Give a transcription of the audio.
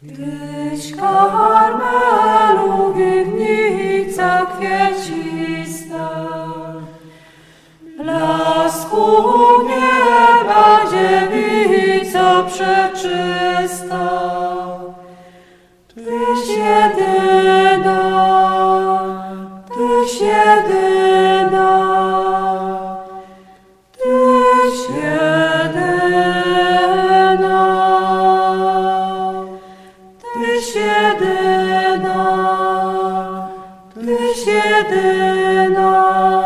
Tyś Karmelu, winnica kwiecista, blasku nieba dziewico przeczysta. Tyś jedyna, Tyś jedyna, Tyś jedyna, Tyś jedyna.